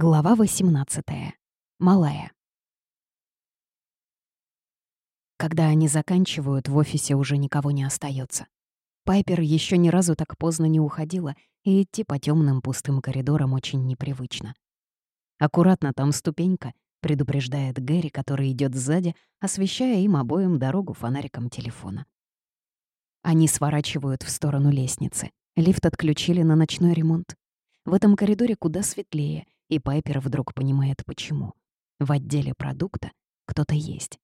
Глава 18. Малая. Когда они заканчивают, в офисе уже никого не остается. Пайпер еще ни разу так поздно не уходила, и идти по темным пустым коридорам очень непривычно. «Аккуратно, там ступенька», — предупреждает Гэри, который идет сзади, освещая им обоим дорогу фонариком телефона. Они сворачивают в сторону лестницы. Лифт отключили на ночной ремонт. В этом коридоре куда светлее — и Пайпер вдруг понимает, почему. В отделе продукта кто-то есть.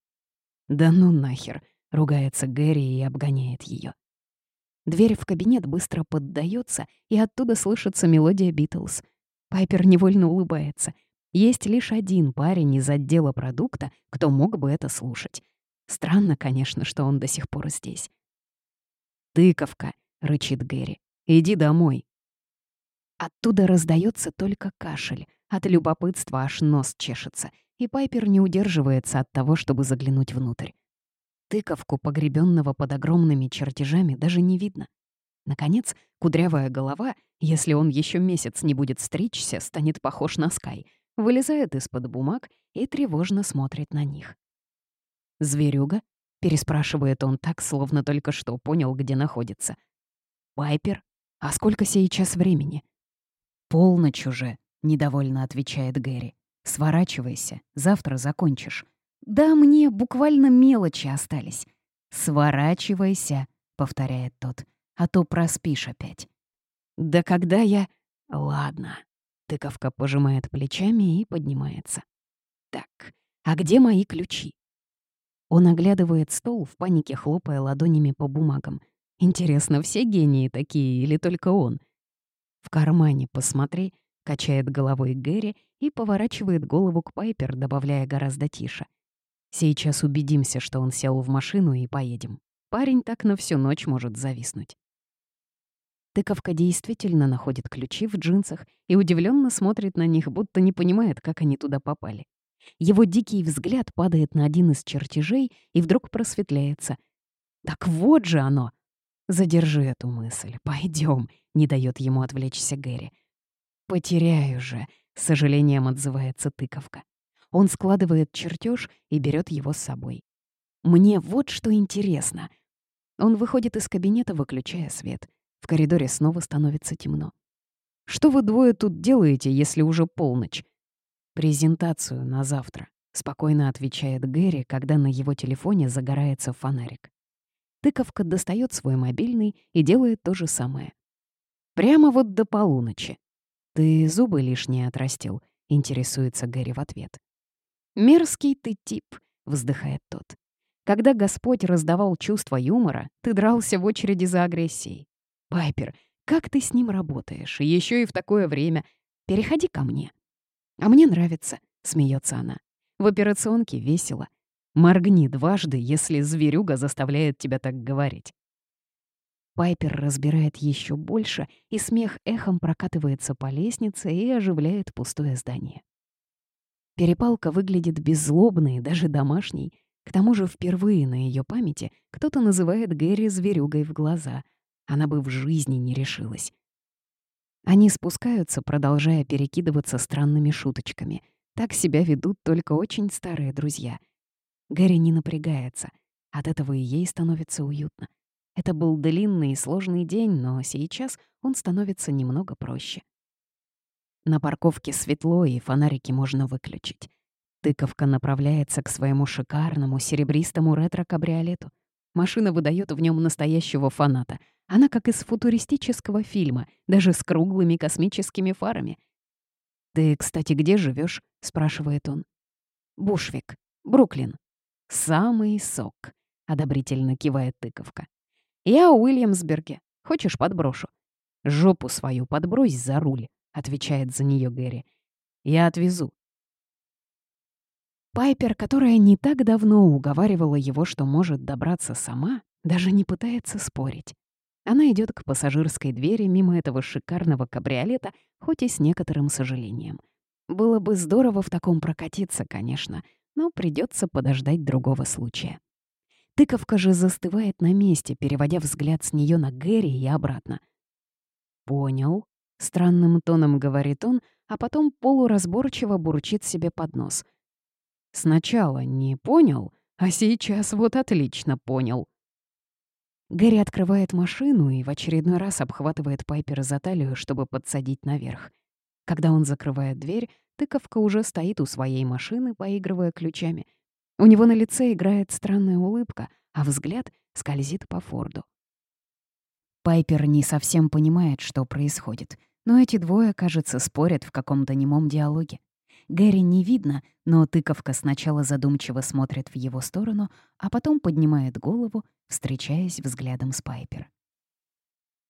«Да ну нахер!» — ругается Гэри и обгоняет ее. Дверь в кабинет быстро поддается, и оттуда слышится мелодия Битлз. Пайпер невольно улыбается. Есть лишь один парень из отдела продукта, кто мог бы это слушать. Странно, конечно, что он до сих пор здесь. «Тыковка!» — рычит Гэри. «Иди домой!» Оттуда раздается только кашель. От любопытства аж нос чешется, и Пайпер не удерживается от того, чтобы заглянуть внутрь. Тыковку, погребенного под огромными чертежами, даже не видно. Наконец, кудрявая голова, если он еще месяц не будет стричься, станет похож на Скай, вылезает из-под бумаг и тревожно смотрит на них. «Зверюга?» — переспрашивает он так, словно только что понял, где находится. «Пайпер? А сколько сейчас времени?» «Полночь уже», — недовольно отвечает Гэри. «Сворачивайся, завтра закончишь». «Да мне буквально мелочи остались». «Сворачивайся», — повторяет тот, «а то проспишь опять». «Да когда я...» «Ладно». Тыковка пожимает плечами и поднимается. «Так, а где мои ключи?» Он оглядывает стол, в панике хлопая ладонями по бумагам. Интересно, все гении такие или только он? «В кармане посмотри», — качает головой Гэри и поворачивает голову к Пайпер, добавляя гораздо тише. «Сейчас убедимся, что он сел в машину и поедем. Парень так на всю ночь может зависнуть». Тыковка действительно находит ключи в джинсах и удивленно смотрит на них, будто не понимает, как они туда попали. Его дикий взгляд падает на один из чертежей и вдруг просветляется. «Так вот же оно!» «Задержи эту мысль. Пойдем, не дает ему отвлечься Гэри. «Потеряю же», — с сожалением отзывается тыковка. Он складывает чертеж и берет его с собой. «Мне вот что интересно». Он выходит из кабинета, выключая свет. В коридоре снова становится темно. «Что вы двое тут делаете, если уже полночь?» «Презентацию на завтра», — спокойно отвечает Гэри, когда на его телефоне загорается фонарик. Тыковка достает свой мобильный и делает то же самое. Прямо вот до полуночи. «Ты зубы лишние отрастил», — интересуется Гэри в ответ. «Мерзкий ты тип», — вздыхает тот. «Когда Господь раздавал чувство юмора, ты дрался в очереди за агрессией. Пайпер, как ты с ним работаешь, еще и в такое время? Переходи ко мне». «А мне нравится», — смеется она. «В операционке весело. Моргни дважды, если зверюга заставляет тебя так говорить. Пайпер разбирает еще больше, и смех эхом прокатывается по лестнице и оживляет пустое здание. Перепалка выглядит беззлобной, даже домашней. К тому же впервые на ее памяти кто-то называет Гэри зверюгой в глаза. Она бы в жизни не решилась. Они спускаются, продолжая перекидываться странными шуточками. Так себя ведут только очень старые друзья — Гэри не напрягается. От этого и ей становится уютно. Это был длинный и сложный день, но сейчас он становится немного проще. На парковке светло, и фонарики можно выключить. Тыковка направляется к своему шикарному серебристому ретро-кабриолету. Машина выдает в нем настоящего фаната. Она как из футуристического фильма, даже с круглыми космическими фарами. «Ты, кстати, где живешь? спрашивает он. «Бушвик, Бруклин». «Самый сок», — одобрительно кивает тыковка. «Я у Уильямсберге. Хочешь, подброшу?» «Жопу свою подбрось за руль», — отвечает за нее Гэри. «Я отвезу». Пайпер, которая не так давно уговаривала его, что может добраться сама, даже не пытается спорить. Она идет к пассажирской двери мимо этого шикарного кабриолета, хоть и с некоторым сожалением. Было бы здорово в таком прокатиться, конечно, но придется подождать другого случая. Тыковка же застывает на месте, переводя взгляд с нее на Гэри и обратно. «Понял», — странным тоном говорит он, а потом полуразборчиво бурчит себе под нос. «Сначала не понял, а сейчас вот отлично понял». Гэри открывает машину и в очередной раз обхватывает Пайпера за талию, чтобы подсадить наверх. Когда он закрывает дверь, тыковка уже стоит у своей машины, поигрывая ключами. У него на лице играет странная улыбка, а взгляд скользит по Форду. Пайпер не совсем понимает, что происходит, но эти двое, кажется, спорят в каком-то немом диалоге. Гэри не видно, но тыковка сначала задумчиво смотрит в его сторону, а потом поднимает голову, встречаясь взглядом с Пайпер.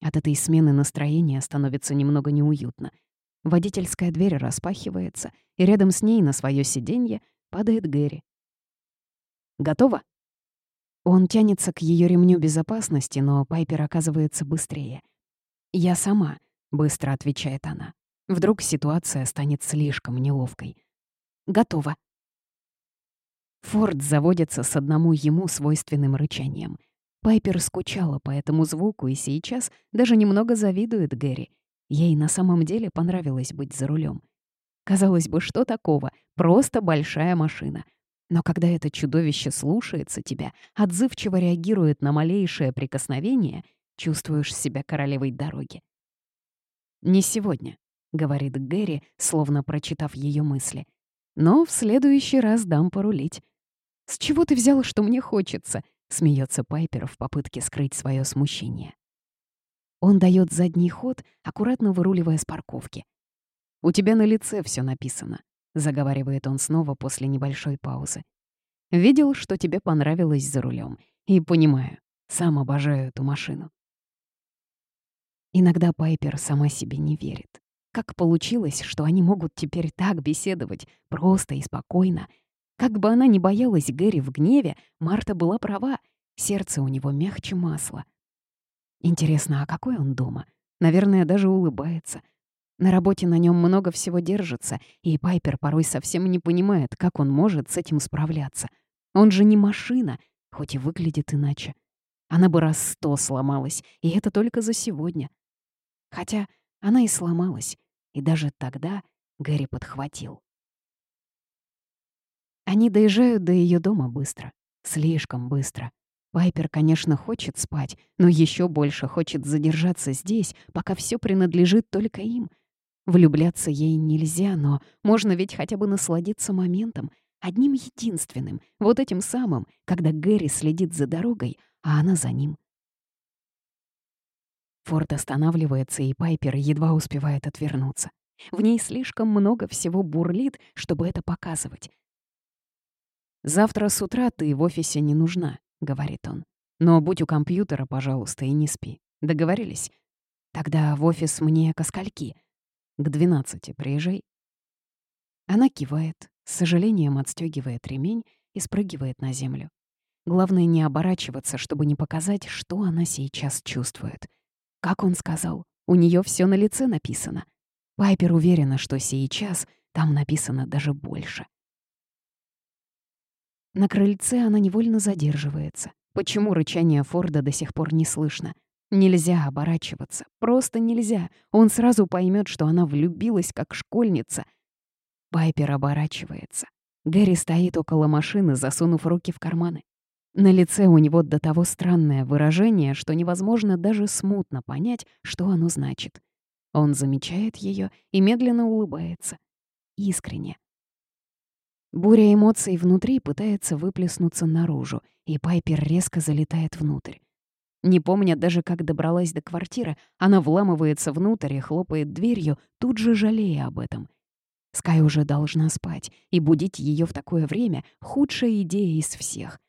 От этой смены настроения становится немного неуютно. Водительская дверь распахивается, и рядом с ней на свое сиденье падает Гэри. «Готово?» Он тянется к ее ремню безопасности, но Пайпер оказывается быстрее. «Я сама», — быстро отвечает она. Вдруг ситуация станет слишком неловкой. «Готово». Форд заводится с одному ему свойственным рычанием. Пайпер скучала по этому звуку и сейчас даже немного завидует Гэри. Ей на самом деле понравилось быть за рулем. Казалось бы, что такого? Просто большая машина. Но когда это чудовище слушается тебя, отзывчиво реагирует на малейшее прикосновение, чувствуешь себя королевой дороги. «Не сегодня», — говорит Гэри, словно прочитав ее мысли. «Но в следующий раз дам порулить». «С чего ты взяла, что мне хочется?» — смеется Пайпер в попытке скрыть свое смущение. Он дает задний ход, аккуратно выруливая с парковки. «У тебя на лице все написано. — заговаривает он снова после небольшой паузы. «Видел, что тебе понравилось за рулем, и понимаю, сам обожаю эту машину». Иногда Пайпер сама себе не верит. Как получилось, что они могут теперь так беседовать, просто и спокойно? Как бы она ни боялась Гэри в гневе, Марта была права, сердце у него мягче масла. Интересно, а какой он дома? Наверное, даже улыбается — на работе на нем много всего держится, и Пайпер порой совсем не понимает, как он может с этим справляться. Он же не машина, хоть и выглядит иначе. Она бы раз сто сломалась, и это только за сегодня. Хотя она и сломалась, и даже тогда Гэри подхватил. Они доезжают до ее дома быстро, слишком быстро. Пайпер, конечно, хочет спать, но еще больше хочет задержаться здесь, пока все принадлежит только им — Влюбляться ей нельзя, но можно ведь хотя бы насладиться моментом, одним единственным, вот этим самым, когда Гэри следит за дорогой, а она за ним. Форд останавливается, и Пайпер едва успевает отвернуться. В ней слишком много всего бурлит, чтобы это показывать. «Завтра с утра ты в офисе не нужна», — говорит он. «Но будь у компьютера, пожалуйста, и не спи. Договорились? Тогда в офис мне ко скольки?» К двенадцати приезжай». Она кивает, с сожалением отстегивает ремень и спрыгивает на землю. Главное не оборачиваться, чтобы не показать, что она сейчас чувствует. Как он сказал, у нее все на лице написано. Пайпер уверена, что сейчас там написано даже больше. На крыльце она невольно задерживается. Почему рычание Форда до сих пор не слышно? Нельзя оборачиваться, просто нельзя. Он сразу поймет, что она влюбилась, как школьница. Пайпер оборачивается. Гэри стоит около машины, засунув руки в карманы. На лице у него до того странное выражение, что невозможно даже смутно понять, что оно значит. Он замечает ее и медленно улыбается. Искренне. Буря эмоций внутри пытается выплеснуться наружу, и Пайпер резко залетает внутрь. Не помня даже, как добралась до квартиры, она вламывается внутрь и хлопает дверью, тут же жалея об этом. Скай уже должна спать, и будить ее в такое время — худшая идея из всех.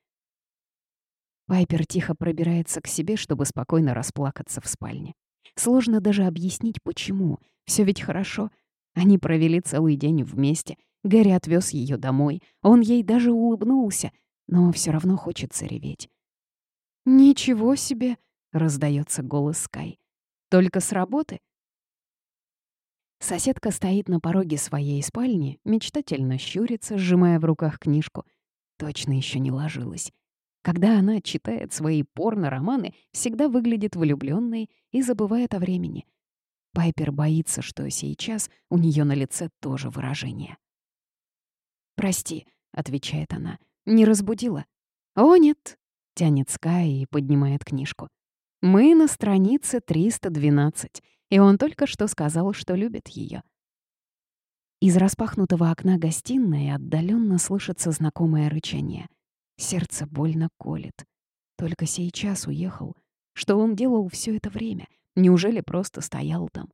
Пайпер тихо пробирается к себе, чтобы спокойно расплакаться в спальне. Сложно даже объяснить, почему. Все ведь хорошо. Они провели целый день вместе. Гэри отвез ее домой. Он ей даже улыбнулся, но все равно хочется реветь. «Ничего себе!» — раздается голос Скай. «Только с работы?» Соседка стоит на пороге своей спальни, мечтательно щурится, сжимая в руках книжку. Точно еще не ложилась. Когда она читает свои порно-романы, всегда выглядит влюбленной и забывает о времени. Пайпер боится, что сейчас у нее на лице тоже выражение. «Прости», — отвечает она, — «не разбудила?» «О, нет», — тянет Скай и поднимает книжку. «Мы на странице 312, и он только что сказал, что любит ее. Из распахнутого окна гостиной отдаленно слышится знакомое рычание. Сердце больно колет. Только сейчас уехал. Что он делал все это время? Неужели просто стоял там?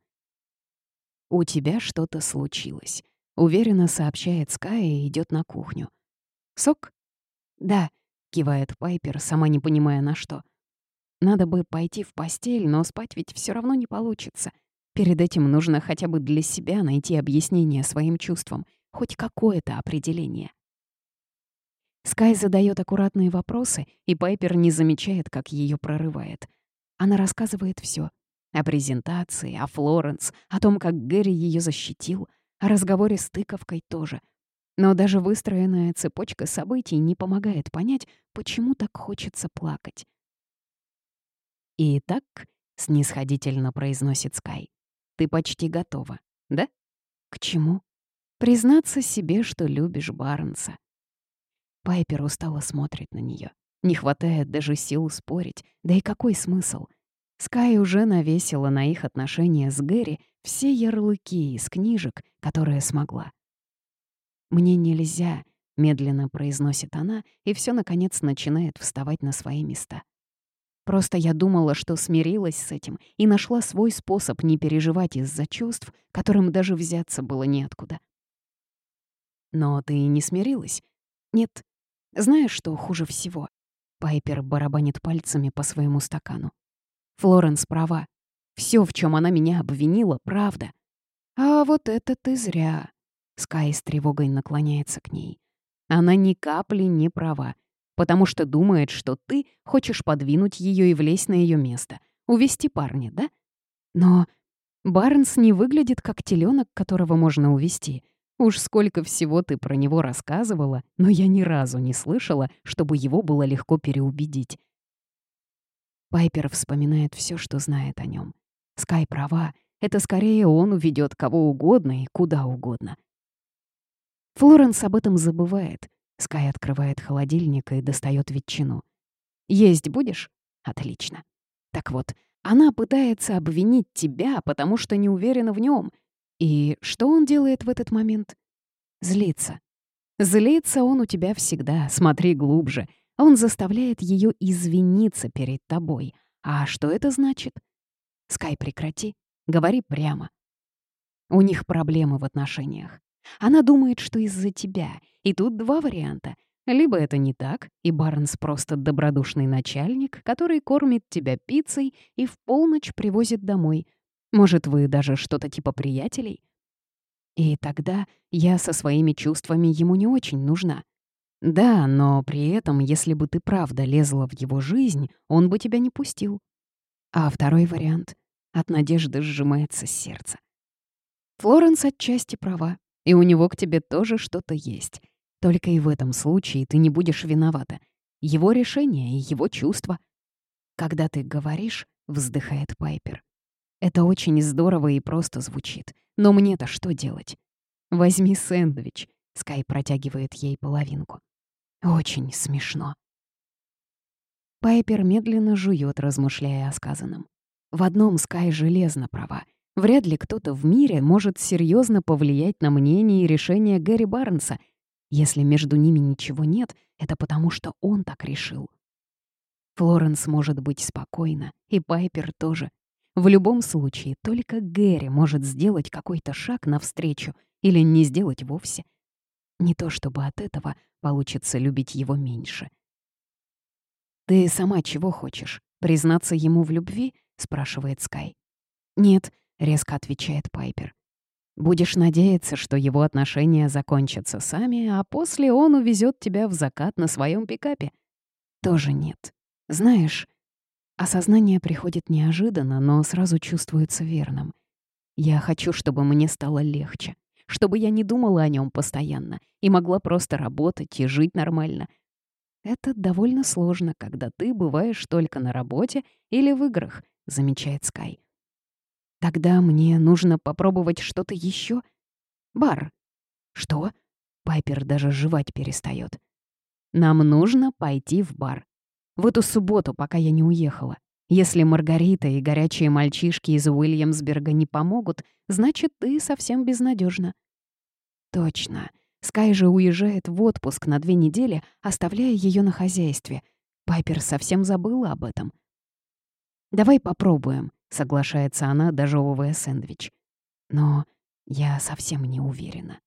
«У тебя что-то случилось», — уверенно сообщает Скай и идет на кухню. «Сок?» «Да», — кивает Пайпер, сама не понимая на что. «Надо бы пойти в постель, но спать ведь все равно не получится. Перед этим нужно хотя бы для себя найти объяснение своим чувствам, хоть какое-то определение». Скай задает аккуратные вопросы, и Пайпер не замечает, как ее прорывает. Она рассказывает все: О презентации, о Флоренс, о том, как Гэри ее защитил, о разговоре с тыковкой тоже. Но даже выстроенная цепочка событий не помогает понять, почему так хочется плакать. «Итак», — снисходительно произносит Скай, — «ты почти готова, да?» «К чему?» «Признаться себе, что любишь Барнса». Пайпер устало смотрит на нее. Не хватает даже сил спорить. Да и какой смысл? Скай уже навесила на их отношения с Гэри все ярлыки из книжек, которые смогла. «Мне нельзя», — медленно произносит она, и все наконец начинает вставать на свои места. Просто я думала, что смирилась с этим и нашла свой способ не переживать из-за чувств, которым даже взяться было неоткуда. Но ты не смирилась? Нет, знаешь, что хуже всего? Пайпер барабанит пальцами по своему стакану. Флоренс права. Все, в чем она меня обвинила, правда. А вот это ты зря. Скай с тревогой наклоняется к ней. Она ни капли не права, потому что думает, что ты хочешь подвинуть ее и влезть на ее место, увести парня, да? Но Барнс не выглядит как теленок, которого можно увести. Уж сколько всего ты про него рассказывала, но я ни разу не слышала, чтобы его было легко переубедить. Пайпер вспоминает все, что знает о нем. Скай права, это скорее он уведет кого угодно и куда угодно. Флоренс об этом забывает. Скай открывает холодильник и достает ветчину. «Есть будешь?» «Отлично. Так вот, она пытается обвинить тебя, потому что не уверена в нем, и что он делает в этот момент? Злится. Злится он у тебя всегда, смотри глубже. Он заставляет ее извиниться перед тобой. А что это значит? Скай, прекрати. Говори прямо. У них проблемы в отношениях. Она думает, что из-за тебя. И тут два варианта. Либо это не так, и Барнс просто добродушный начальник, который кормит тебя пиццей и в полночь привозит домой — может, вы даже что-то типа приятелей? И тогда я со своими чувствами ему не очень нужна. Да, но при этом, если бы ты правда лезла в его жизнь, он бы тебя не пустил. А второй вариант — от надежды сжимается сердце. Флоренс отчасти права, и у него к тебе тоже что-то есть. Только и в этом случае ты не будешь виновата. Его решение и его чувства. Когда ты говоришь, вздыхает Пайпер, это очень здорово и просто звучит. Но мне-то что делать? Возьми сэндвич. Скай протягивает ей половинку. Очень смешно. Пайпер медленно жует, размышляя о сказанном. В одном Скай железно права. Вряд ли кто-то в мире может серьезно повлиять на мнение и решение Гэри Барнса. Если между ними ничего нет, это потому что он так решил. Флоренс может быть спокойна, и Пайпер тоже. В любом случае, только Гэри может сделать какой-то шаг навстречу или не сделать вовсе. Не то чтобы от этого получится любить его меньше. «Ты сама чего хочешь? Признаться ему в любви?» — спрашивает Скай. «Нет», — резко отвечает Пайпер. «Будешь надеяться, что его отношения закончатся сами, а после он увезет тебя в закат на своем пикапе?» «Тоже нет. Знаешь, Осознание приходит неожиданно, но сразу чувствуется верным. Я хочу, чтобы мне стало легче, чтобы я не думала о нем постоянно и могла просто работать и жить нормально. Это довольно сложно, когда ты бываешь только на работе или в играх, замечает Скай. Тогда мне нужно попробовать что-то еще. Бар. Что? Пайпер даже жевать перестает. Нам нужно пойти в бар. В эту субботу, пока я не уехала. Если Маргарита и горячие мальчишки из Уильямсберга не помогут, значит, ты совсем безнадежна. Точно. Скай же уезжает в отпуск на две недели, оставляя ее на хозяйстве. Пайпер совсем забыла об этом. «Давай попробуем», — соглашается она, дожевывая сэндвич. Но я совсем не уверена.